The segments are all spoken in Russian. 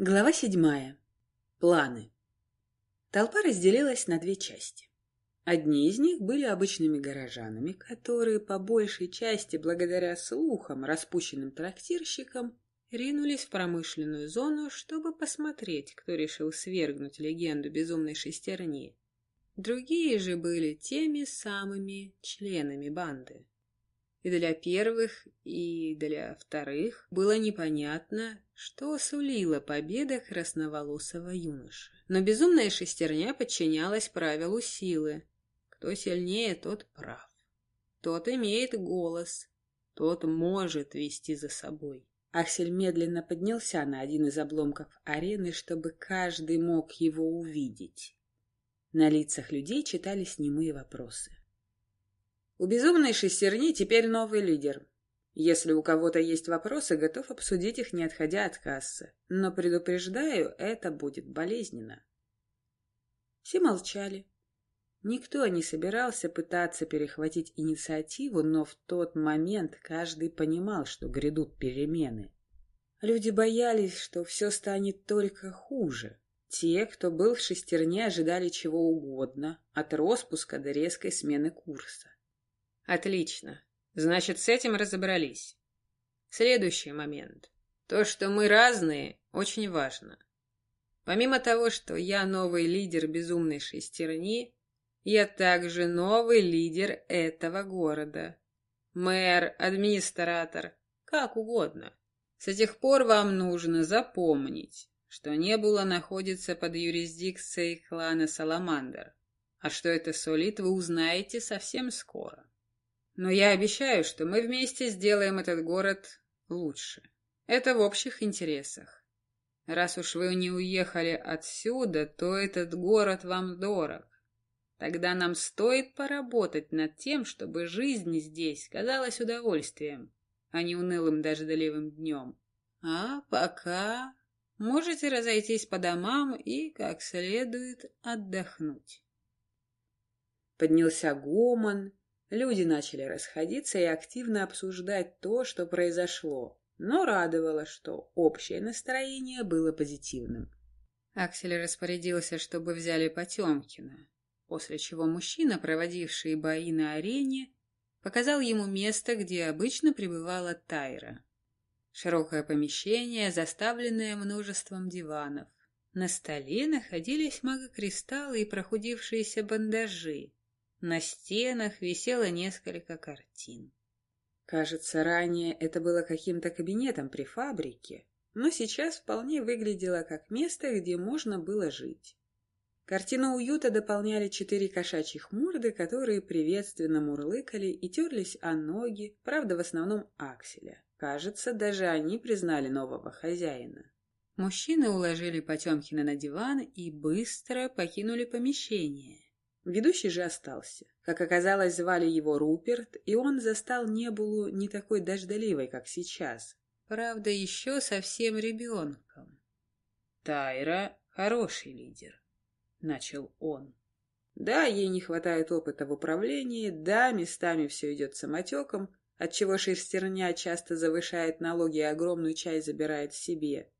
Глава седьмая. Планы. Толпа разделилась на две части. Одни из них были обычными горожанами, которые по большей части, благодаря слухам, распущенным трактирщикам, ринулись в промышленную зону, чтобы посмотреть, кто решил свергнуть легенду безумной шестерни. Другие же были теми самыми членами банды. И для первых, и для вторых было непонятно, что сулила победа красноволосого юноши. Но безумная шестерня подчинялась правилу силы. Кто сильнее, тот прав. Тот имеет голос, тот может вести за собой. Аксель медленно поднялся на один из обломков арены, чтобы каждый мог его увидеть. На лицах людей читались немые вопросы. У безумной шестерни теперь новый лидер. Если у кого-то есть вопросы, готов обсудить их, не отходя от кассы. Но предупреждаю, это будет болезненно. Все молчали. Никто не собирался пытаться перехватить инициативу, но в тот момент каждый понимал, что грядут перемены. Люди боялись, что все станет только хуже. Те, кто был в шестерне, ожидали чего угодно, от распуска до резкой смены курса. Отлично. Значит, с этим разобрались. Следующий момент. То, что мы разные, очень важно. Помимо того, что я новый лидер безумной шестерни, я также новый лидер этого города. Мэр, администратор, как угодно. С тех пор вам нужно запомнить, что Небула находится под юрисдикцией клана Саламандр. А что это сулит, вы узнаете совсем скоро. Но я обещаю, что мы вместе сделаем этот город лучше. Это в общих интересах. Раз уж вы не уехали отсюда, то этот город вам дорог. Тогда нам стоит поработать над тем, чтобы жизнь здесь казалась удовольствием, а не унылым дождливым днем. А пока можете разойтись по домам и, как следует, отдохнуть. Поднялся гомон, Люди начали расходиться и активно обсуждать то, что произошло, но радовало, что общее настроение было позитивным. Аксель распорядился, чтобы взяли Потемкина, после чего мужчина, проводивший бои на арене, показал ему место, где обычно пребывала Тайра. Широкое помещение, заставленное множеством диванов. На столе находились магокристаллы и прохудившиеся бандажи, на стенах висело несколько картин. Кажется, ранее это было каким-то кабинетом при фабрике, но сейчас вполне выглядело как место, где можно было жить. Картину уюта дополняли четыре кошачьих морды, которые приветственно мурлыкали и терлись о ноги, правда, в основном Акселя. Кажется, даже они признали нового хозяина. Мужчины уложили Потемкина на диван и быстро покинули помещение. Ведущий же остался. Как оказалось, звали его Руперт, и он застал Небулу не такой дождливой, как сейчас. Правда, еще совсем ребенком. «Тайра — хороший лидер», — начал он. Да, ей не хватает опыта в управлении, да, местами все идет самотеком, отчего шерстерня часто завышает налоги и огромную часть забирает себе.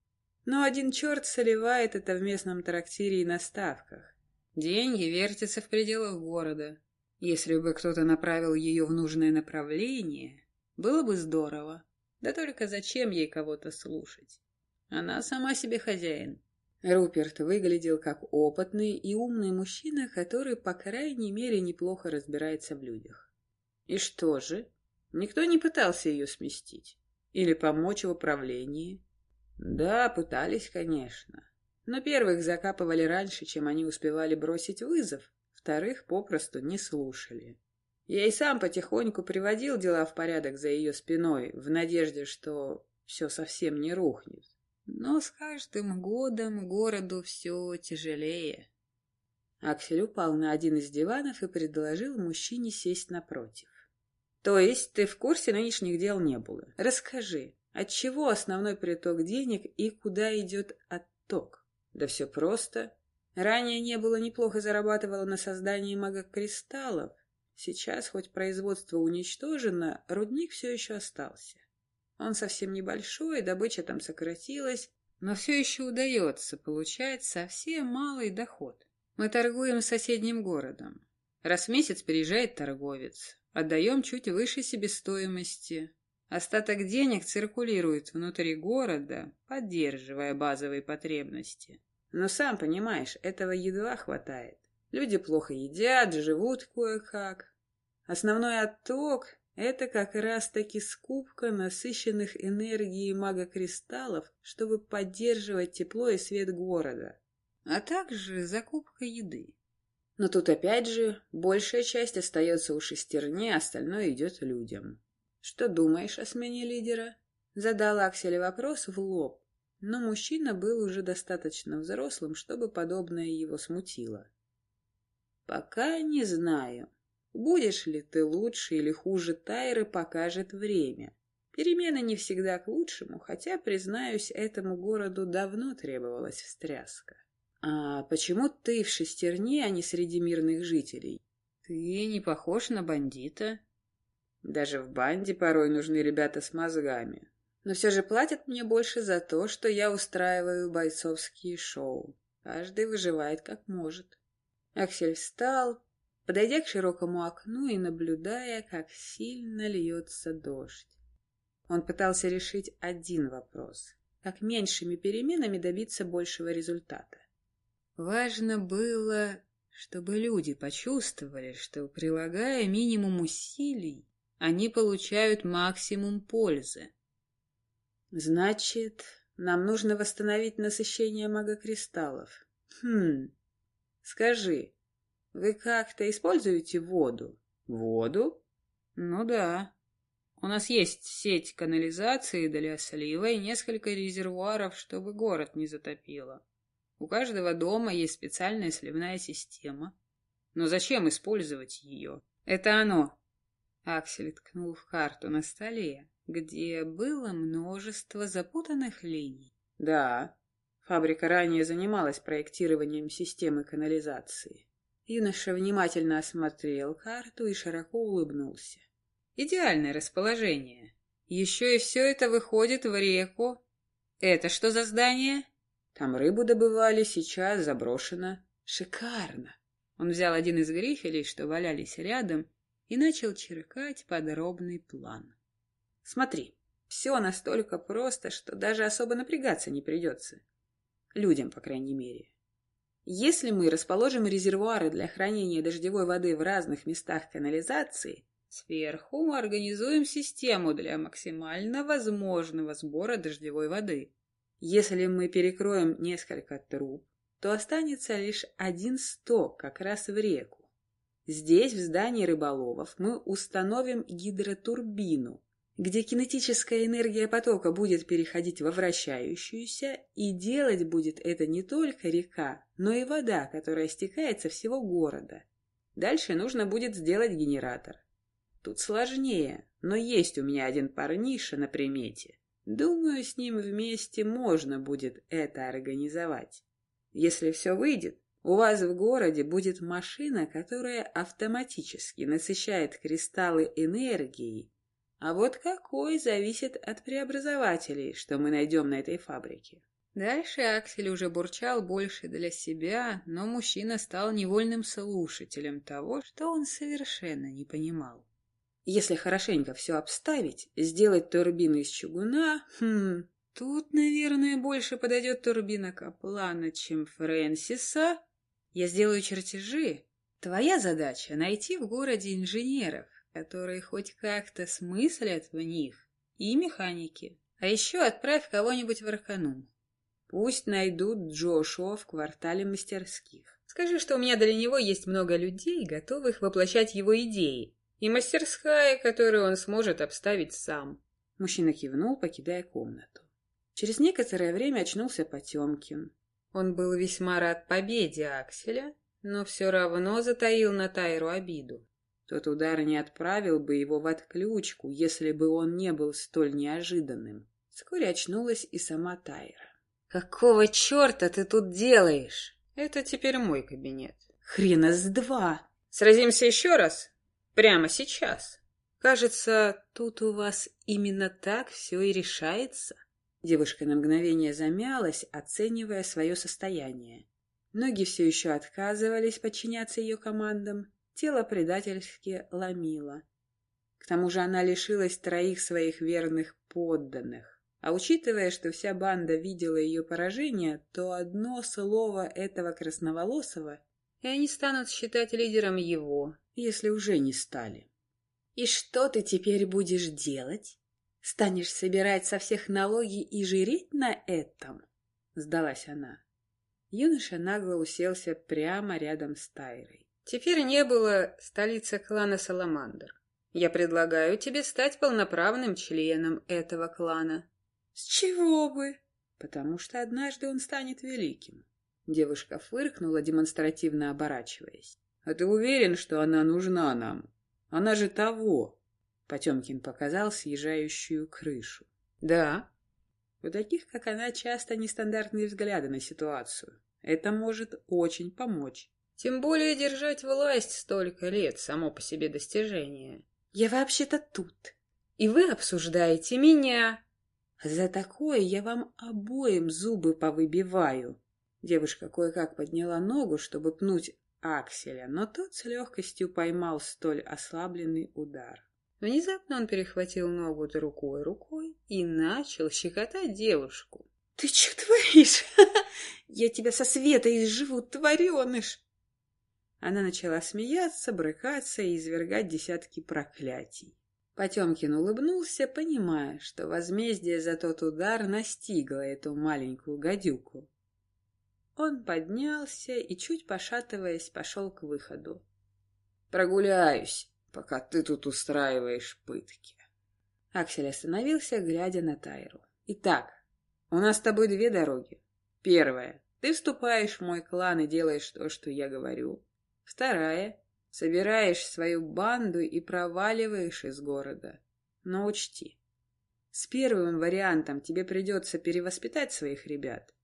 Но один черт соливает это в местном трактире и на ставках. Деньги вертятся в пределах города. Если бы кто-то направил ее в нужное направление, было бы здорово. Да только зачем ей кого-то слушать? Она сама себе хозяин. Руперт выглядел как опытный и умный мужчина, который, по крайней мере, неплохо разбирается в людях. И что же? Никто не пытался ее сместить? Или помочь в управлении? Да, пытались, конечно. Но первых закапывали раньше, чем они успевали бросить вызов, вторых попросту не слушали. Я и сам потихоньку приводил дела в порядок за ее спиной, в надежде, что все совсем не рухнет. Но с каждым годом городу все тяжелее. Аксель упал на один из диванов и предложил мужчине сесть напротив. То есть ты в курсе нынешних дел не было? Расскажи, от чего основной приток денег и куда идет отток? Да все просто. Ранее не было неплохо зарабатывала на создании магокристаллов. Сейчас, хоть производство уничтожено, рудник все еще остался. Он совсем небольшой, добыча там сократилась, но все еще удается получать совсем малый доход. Мы торгуем с соседним городом. Раз в месяц приезжает торговец. Отдаем чуть выше себестоимости. Остаток денег циркулирует внутри города, поддерживая базовые потребности. Но сам понимаешь, этого едва хватает. Люди плохо едят, живут кое-как. Основной отток — это как раз-таки скупка насыщенных энергией мага-кристаллов, чтобы поддерживать тепло и свет города, а также закупка еды. Но тут опять же большая часть остается у шестерни, остальное идет людям. Что думаешь о смене лидера? Задал Аксель вопрос в лоб, но мужчина был уже достаточно взрослым, чтобы подобное его смутило. Пока не знаю. Будешь ли ты лучше или хуже Тайры, покажет время. Перемены не всегда к лучшему, хотя, признаюсь, этому городу давно требовалась встряска. «А почему ты в шестерне, а не среди мирных жителей?» «Ты не похож на бандита». «Даже в банде порой нужны ребята с мозгами. Но все же платят мне больше за то, что я устраиваю бойцовские шоу. Каждый выживает как может». Аксель встал, подойдя к широкому окну и наблюдая, как сильно льется дождь. Он пытался решить один вопрос — как меньшими переменами добиться большего результата. Важно было, чтобы люди почувствовали, что, прилагая минимум усилий, они получают максимум пользы. Значит, нам нужно восстановить насыщение магокристаллов. Хм, скажи, вы как-то используете воду? Воду? Ну да. У нас есть сеть канализации для слива и несколько резервуаров, чтобы город не затопило. У каждого дома есть специальная сливная система. Но зачем использовать ее? Это оно. Аксель ткнул в карту на столе, где было множество запутанных линий. Да, фабрика ранее занималась проектированием системы канализации. Юноша внимательно осмотрел карту и широко улыбнулся. Идеальное расположение. Еще и все это выходит в реку. Это что за здание? Там рыбу добывали, сейчас заброшено. Шикарно. Он взял один из грифелей, что валялись рядом, и начал черкать подробный план. Смотри, все настолько просто, что даже особо напрягаться не придется. Людям, по крайней мере. Если мы расположим резервуары для хранения дождевой воды в разных местах канализации, сверху мы организуем систему для максимально возможного сбора дождевой воды. Если мы перекроем несколько труб, то останется лишь один сток как раз в реку. Здесь, в здании рыболовов, мы установим гидротурбину, где кинетическая энергия потока будет переходить во вращающуюся, и делать будет это не только река, но и вода, которая стекает со всего города. Дальше нужно будет сделать генератор. Тут сложнее, но есть у меня один парниша на примете. Думаю, с ним вместе можно будет это организовать. Если все выйдет, у вас в городе будет машина, которая автоматически насыщает кристаллы энергией, а вот какой зависит от преобразователей, что мы найдем на этой фабрике. Дальше Аксель уже бурчал больше для себя, но мужчина стал невольным слушателем того, что он совершенно не понимал. Если хорошенько все обставить, сделать турбину из чугуна, хм, тут, наверное, больше подойдет турбина Каплана, чем Фрэнсиса. Я сделаю чертежи. Твоя задача — найти в городе инженеров, которые хоть как-то смыслят в них, и механики. А еще отправь кого-нибудь в Арканум. Пусть найдут Джошуа в квартале мастерских. Скажи, что у меня для него есть много людей, готовых воплощать его идеи, и мастерская, которую он сможет обставить сам. Мужчина кивнул, покидая комнату. Через некоторое время очнулся Потемкин. Он был весьма рад победе Акселя, но все равно затаил на Тайру обиду. Тот удар не отправил бы его в отключку, если бы он не был столь неожиданным. Вскоре очнулась и сама Тайра. «Какого черта ты тут делаешь?» «Это теперь мой кабинет». «Хрена с два!» «Сразимся еще раз?» Прямо сейчас. Кажется, тут у вас именно так все и решается. Девушка на мгновение замялась, оценивая свое состояние. Ноги все еще отказывались подчиняться ее командам, тело предательски ломило. К тому же она лишилась троих своих верных подданных. А учитывая, что вся банда видела ее поражение, то одно слово этого красноволосого, и они станут считать лидером его, если уже не стали. «И что ты теперь будешь делать? Станешь собирать со всех налоги и жиреть на этом?» — сдалась она. Юноша нагло уселся прямо рядом с Тайрой. Теперь не было столицы клана Саламандр. Я предлагаю тебе стать полноправным членом этого клана. С чего бы? Потому что однажды он станет великим. Девушка фыркнула, демонстративно оборачиваясь. А ты уверен, что она нужна нам? Она же того. Потемкин показал съезжающую крышу. Да. У таких, как она, часто нестандартные взгляды на ситуацию. Это может очень помочь. Тем более держать власть столько лет само по себе достижение. Я вообще-то тут. И вы обсуждаете меня. За такое я вам обоим зубы повыбиваю. Девушка кое-как подняла ногу, чтобы пнуть Акселя, но тот с легкостью поймал столь ослабленный удар. Внезапно он перехватил ногу другой рукой и начал щекотать девушку. — Ты что творишь? Я тебя со света изживу, твареныш! Она начала смеяться, брыкаться и извергать десятки проклятий. Потемкин улыбнулся, понимая, что возмездие за тот удар настигло эту маленькую гадюку. Он поднялся и, чуть пошатываясь, пошел к выходу. «Прогуляюсь, пока ты тут устраиваешь пытки». Аксель остановился, глядя на Тайру. «Итак, у нас с тобой две дороги. Первая. Ты вступаешь в мой клан и делаешь то, что я говорю. Вторая. Собираешь свою банду и проваливаешь из города. Но учти, с первым вариантом тебе придется перевоспитать своих ребят.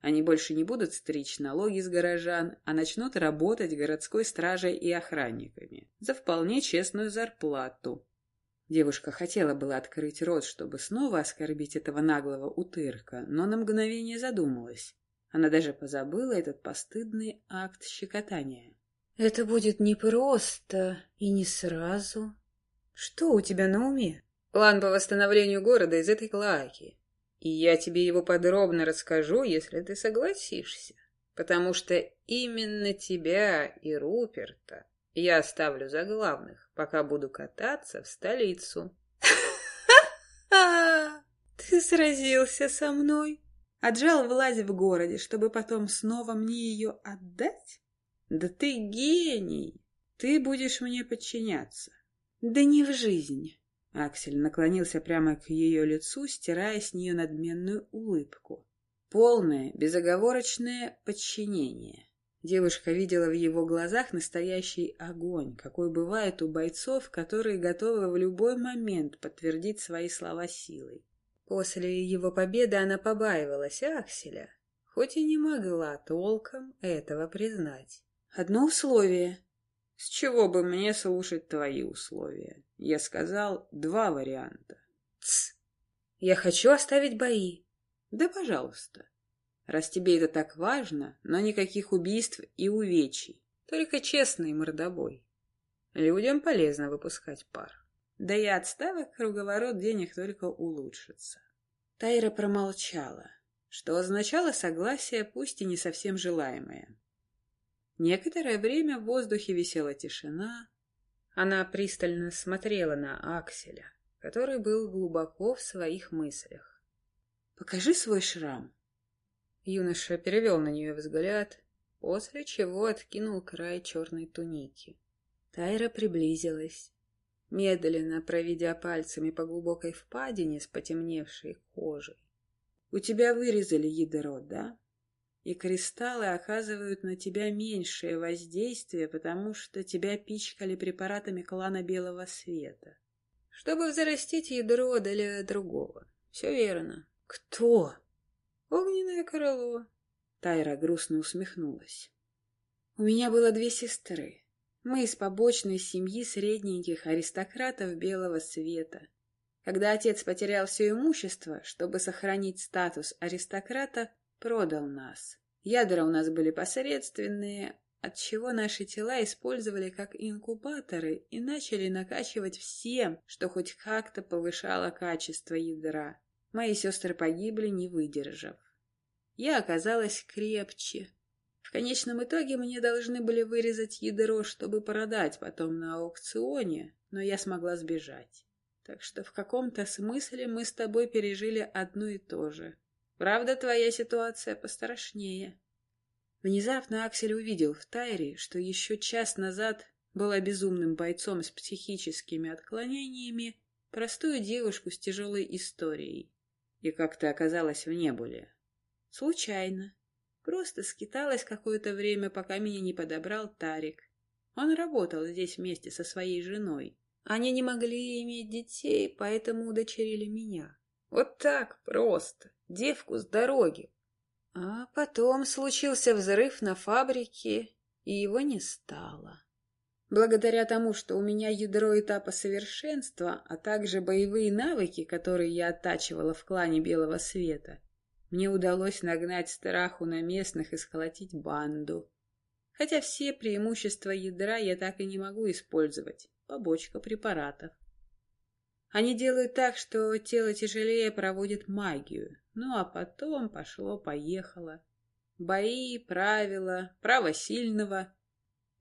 Они больше не будут стричь налоги с горожан, а начнут работать городской стражей и охранниками за вполне честную зарплату. Девушка хотела было открыть рот, чтобы снова оскорбить этого наглого утырка, но на мгновение задумалась. Она даже позабыла этот постыдный акт щекотания. Это будет непросто и не сразу. Что у тебя на уме? План по восстановлению города из этой клаки. И я тебе его подробно расскажу, если ты согласишься. Потому что именно тебя и Руперта я оставлю за главных, пока буду кататься в столицу. Ты сразился со мной? Отжал власть в городе, чтобы потом снова мне ее отдать? Да ты гений! Ты будешь мне подчиняться. Да не в жизнь. Аксель наклонился прямо к ее лицу, стирая с нее надменную улыбку. Полное, безоговорочное подчинение. Девушка видела в его глазах настоящий огонь, какой бывает у бойцов, которые готовы в любой момент подтвердить свои слова силой. После его победы она побаивалась Акселя, хоть и не могла толком этого признать. Одно условие. С чего бы мне слушать твои условия? Я сказал два варианта. Тсс. Я хочу оставить бои. Да, пожалуйста. Раз тебе это так важно, но никаких убийств и увечий. Только честный мордобой. Людям полезно выпускать пар. Да и отставок круговорот денег только улучшится. Тайра промолчала, что означало согласие, пусть и не совсем желаемое. Некоторое время в воздухе висела тишина. Она пристально смотрела на Акселя, который был глубоко в своих мыслях. «Покажи свой шрам». Юноша перевел на нее взгляд, после чего откинул край черной туники. Тайра приблизилась, медленно проведя пальцами по глубокой впадине с потемневшей кожей. «У тебя вырезали ядро, да?» И кристаллы оказывают на тебя меньшее воздействие, потому что тебя пичкали препаратами клана Белого Света. Чтобы взрастить ядро для другого. Все верно. Кто? Огненное крыло. Тайра грустно усмехнулась. У меня было две сестры. Мы из побочной семьи средненьких аристократов Белого Света. Когда отец потерял все имущество, чтобы сохранить статус аристократа, продал нас. Ядра у нас были посредственные, отчего наши тела использовали как инкубаторы и начали накачивать всем, что хоть как-то повышало качество ядра. Мои сестры погибли, не выдержав. Я оказалась крепче. В конечном итоге мне должны были вырезать ядро, чтобы продать потом на аукционе, но я смогла сбежать. Так что в каком-то смысле мы с тобой пережили одно и то же. Правда, твоя ситуация пострашнее. Внезапно Аксель увидел в Тайре, что еще час назад была безумным бойцом с психическими отклонениями, простую девушку с тяжелой историей. И как-то оказалась в небуле. Случайно. Просто скиталась какое-то время, пока меня не подобрал Тарик. Он работал здесь вместе со своей женой. Они не могли иметь детей, поэтому удочерили меня. Вот так просто. Девку с дороги. А потом случился взрыв на фабрике, и его не стало. Благодаря тому, что у меня ядро этапа совершенства, а также боевые навыки, которые я оттачивала в клане Белого Света, мне удалось нагнать страху на местных и сколотить банду. Хотя все преимущества ядра я так и не могу использовать. Побочка препаратов. Они делают так, что тело тяжелее проводит магию. Ну а потом пошло-поехало. Бои, правила, право сильного.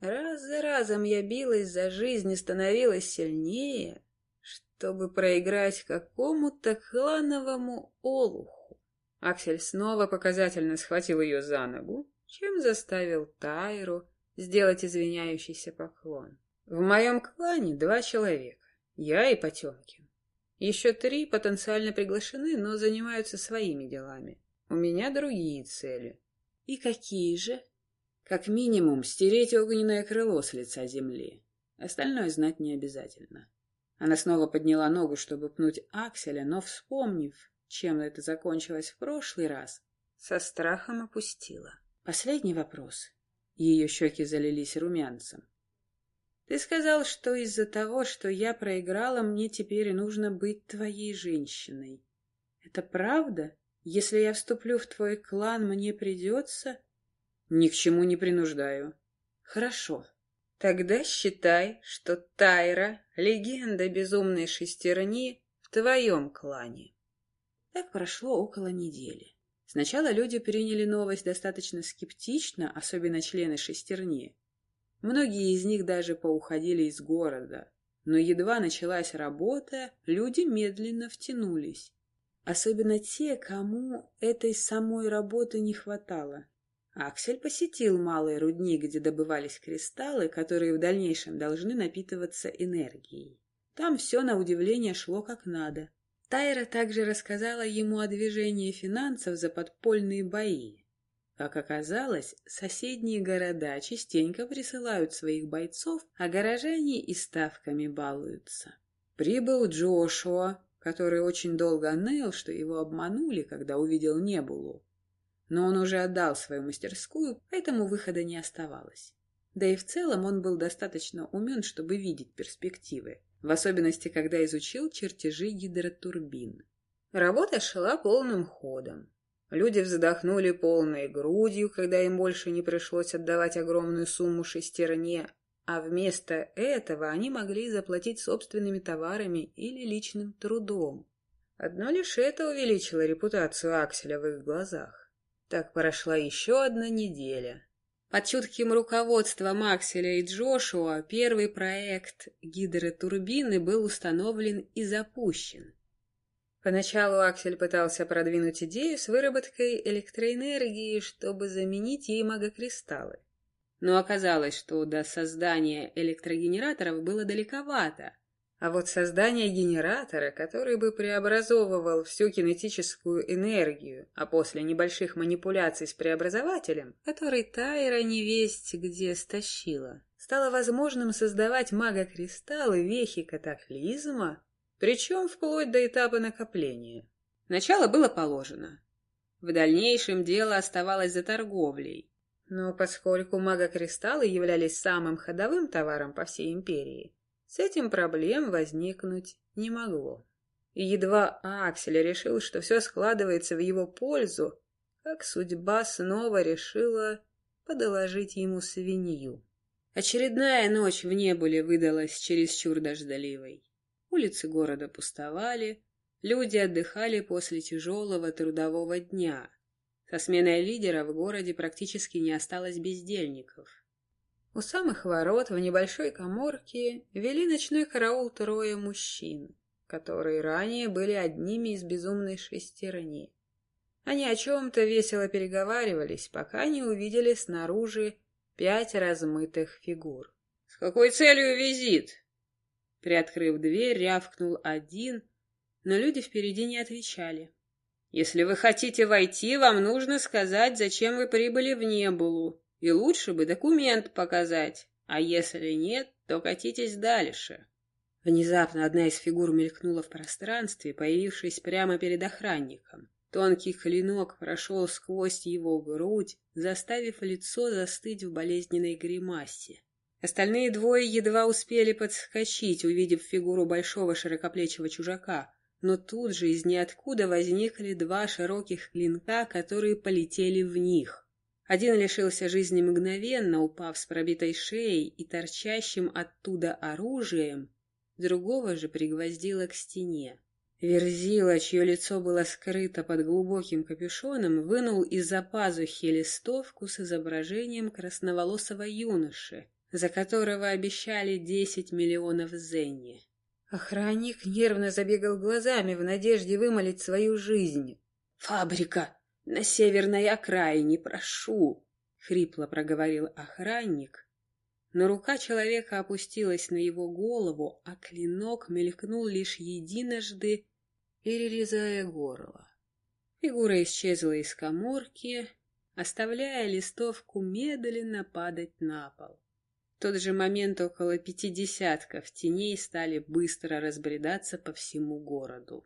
Раз за разом я билась за жизнь и становилась сильнее, чтобы проиграть какому-то клановому олуху. Аксель снова показательно схватил ее за ногу, чем заставил Тайру сделать извиняющийся поклон. В моем клане два человека. Я и Потемкин. Еще три потенциально приглашены, но занимаются своими делами. У меня другие цели. И какие же? Как минимум, стереть огненное крыло с лица земли. Остальное знать не обязательно. Она снова подняла ногу, чтобы пнуть Акселя, но, вспомнив, чем это закончилось в прошлый раз, со страхом опустила. Последний вопрос. Ее щеки залились румянцем. Ты сказал, что из-за того, что я проиграла, мне теперь нужно быть твоей женщиной. Это правда? Если я вступлю в твой клан, мне придется... Ни к чему не принуждаю. Хорошо. Тогда считай, что Тайра, легенда безумной шестерни, в твоем клане. Так прошло около недели. Сначала люди приняли новость достаточно скептично, особенно члены шестерни. Многие из них даже поуходили из города. Но едва началась работа, люди медленно втянулись. Особенно те, кому этой самой работы не хватало. Аксель посетил малый рудник, где добывались кристаллы, которые в дальнейшем должны напитываться энергией. Там все, на удивление, шло как надо. Тайра также рассказала ему о движении финансов за подпольные бои, как оказалось, соседние города частенько присылают своих бойцов, а горожане и ставками балуются. Прибыл Джошуа, который очень долго ныл, что его обманули, когда увидел Небулу. Но он уже отдал свою мастерскую, поэтому выхода не оставалось. Да и в целом он был достаточно умен, чтобы видеть перспективы, в особенности, когда изучил чертежи гидротурбин. Работа шла полным ходом. Люди вздохнули полной грудью, когда им больше не пришлось отдавать огромную сумму шестерне, а вместо этого они могли заплатить собственными товарами или личным трудом. Одно лишь это увеличило репутацию Акселя в их глазах. Так прошла еще одна неделя. Под чутким руководством Акселя и Джошуа первый проект гидротурбины был установлен и запущен. Поначалу Аксель пытался продвинуть идею с выработкой электроэнергии, чтобы заменить ей магокристаллы. Но оказалось, что до создания электрогенераторов было далековато, а вот создание генератора, который бы преобразовывал всю кинетическую энергию, а после небольших манипуляций с преобразователем, который Тайра невесть где стащила, стало возможным создавать магокристаллы вехи катаклизма причем вплоть до этапа накопления. Начало было положено. В дальнейшем дело оставалось за торговлей. Но поскольку магокристаллы являлись самым ходовым товаром по всей империи, с этим проблем возникнуть не могло. И едва Аксель решил, что все складывается в его пользу, как судьба снова решила подоложить ему свинью. Очередная ночь в небуле выдалась чересчур дождливой. Улицы города пустовали, люди отдыхали после тяжелого трудового дня. Со сменой лидера в городе практически не осталось бездельников. У самых ворот в небольшой коморке вели ночной караул трое мужчин, которые ранее были одними из безумной шестерни. Они о чем-то весело переговаривались, пока не увидели снаружи пять размытых фигур. «С какой целью визит?» Приоткрыв дверь, рявкнул один, но люди впереди не отвечали. «Если вы хотите войти, вам нужно сказать, зачем вы прибыли в Небулу, и лучше бы документ показать, а если нет, то катитесь дальше». Внезапно одна из фигур мелькнула в пространстве, появившись прямо перед охранником. Тонкий клинок прошел сквозь его грудь, заставив лицо застыть в болезненной гримасе. Остальные двое едва успели подскочить, увидев фигуру большого широкоплечего чужака, но тут же из ниоткуда возникли два широких клинка, которые полетели в них. Один лишился жизни мгновенно, упав с пробитой шеей и торчащим оттуда оружием, другого же пригвоздило к стене. Верзила, чье лицо было скрыто под глубоким капюшоном, вынул из-за пазухи листовку с изображением красноволосого юноши, за которого обещали десять миллионов зенни. Охранник нервно забегал глазами в надежде вымолить свою жизнь. «Фабрика! На северной окраине, прошу!» — хрипло проговорил охранник, но рука человека опустилась на его голову, а клинок мелькнул лишь единожды перерезая горло. Фигура исчезла из коморки, оставляя листовку медленно падать на пол. Тот же момент около пяти десятков теней стали быстро разбредаться по всему городу.